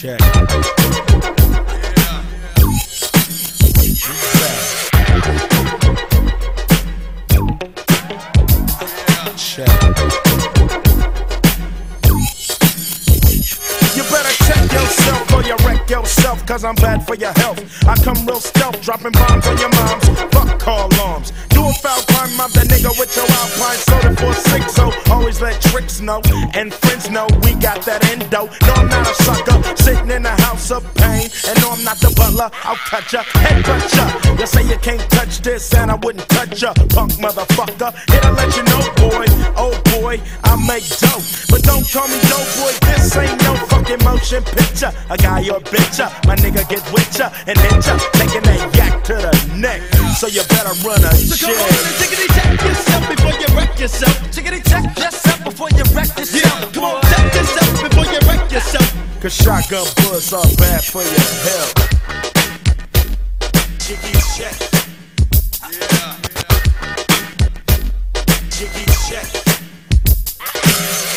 Check. Yourself, cause I'm bad for your health. I come real stealth, dropping bombs on your moms. Fuck call alarms. Do a foul crime, I'm the nigga with your alpine soda for six. So always let tricks know and friends know we got that endo. No, I'm not a sucker, sitting in a house of pain. And no, I'm not the butler, I'll cut ya, head cut ya. You say you can't touch this, and I wouldn't touch ya, punk motherfucker. Here to let you know, boy, oh boy, I make dope. But don't call me dope, boy, this ain't no fucking motion picture. A guy or bitch, ya, my nigga get with ya and hit ya, taking that yak to the neck. So you better run a So on and check. tickety check yourself before you wreck yourself. Tickety check yourself before you wreck yourself. Yeah, come on, check yourself before you wreck yourself. Cause shotgun bullets are bad for your health. Check. Yeah. Check.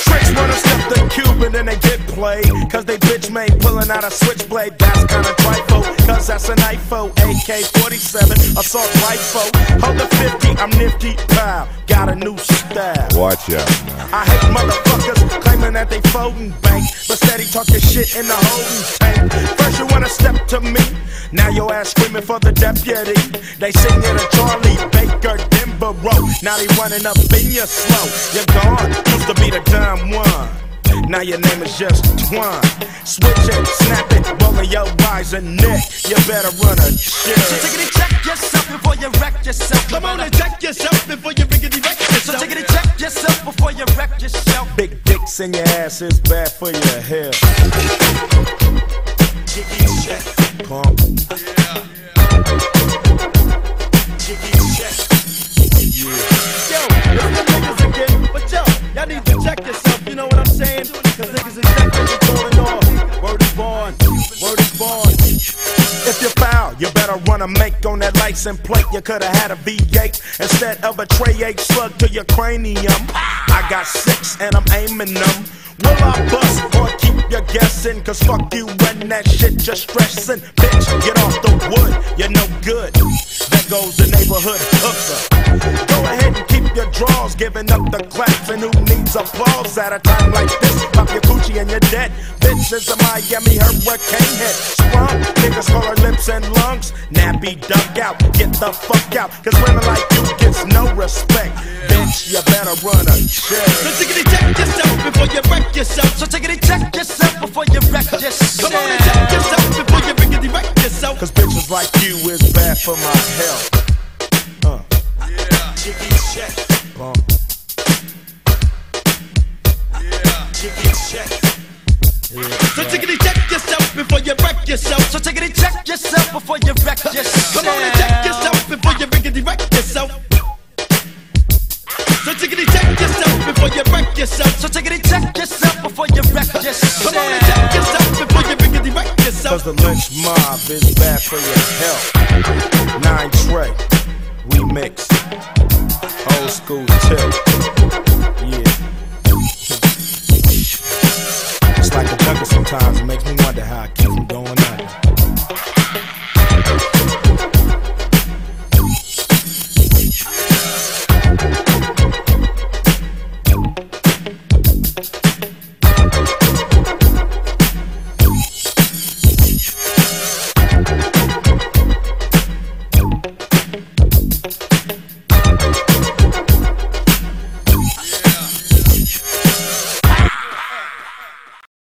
Tricks wanna step the cube and then they get played. Cause they bitch made pulling out a switchblade. That's kinda trifle. Cause that's an IFO. AK 47, assault rifle. Hold the 50, I'm nifty. Pow. Got a new style. Watch out. I hate motherfuckers claiming that they folding bank, but steady talking shit in the holding tank. First you wanna step to me, now your ass screaming for the deputy. They singing a Charlie Baker Denver Road, now they running up in your slow. You're gone, Now your name is just Twine. Switch it, snap it, rolling your eyes and neck. You better run a So check. tickety check yourself before you wreck yourself. Come on and check yourself before you riggedy wreck yourself. So tickety check yourself before you wreck yourself. Big dicks in your ass is bad for your health. Jiggy check. Pump. Jiggy check. A make on that license plate. You coulda had a V8 instead of a tray 8 slug to your cranium. I got six and I'm aiming them. Will I bust or keep you guessing? Cause fuck you and that shit you're stressing. Bitch, get off the wood, you're no good. There goes the neighborhood hooker. Go ahead and keep your draws, giving up the claps. And who needs applause at a time like this? Pop your coochie and you're dead. Bitch is a Miami hurricane head. Sprung, niggas call her lips and lungs. Nappy duck out, get the fuck out. Cause women like you gets no respect. Bitch, you better run a So check. tickety check yourself before you wreck yourself. So tickety check yourself before you wreck yourself. Come on and check yourself before you riggedy wreck yourself. Cause bitches like you is bad for my health. So tickety check yourself before you wreck yourself. So tickety check yourself before you wreck yourself. Come on and check yourself before you riggedy wreck yourself. So tickety check yourself before you wreck yourself. So tickety check yourself before you wreck yourself. Come on and check yourself before you riggedy wreck Cause the lynch mob is bad for your health. Nine Trey, remix. Old school tip.